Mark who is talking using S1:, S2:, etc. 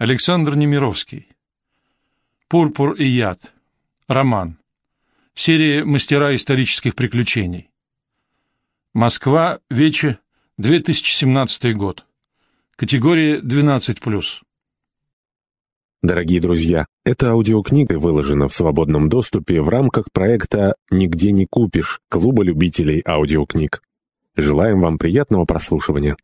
S1: Александр Немировский. «Пурпур и яд». Роман. Серия «Мастера исторических приключений». Москва, Вече, 2017 год. Категория 12+.
S2: Дорогие друзья, эта аудиокнига выложена в свободном доступе в рамках проекта «Нигде не купишь» Клуба любителей аудиокниг. Желаем вам приятного прослушивания.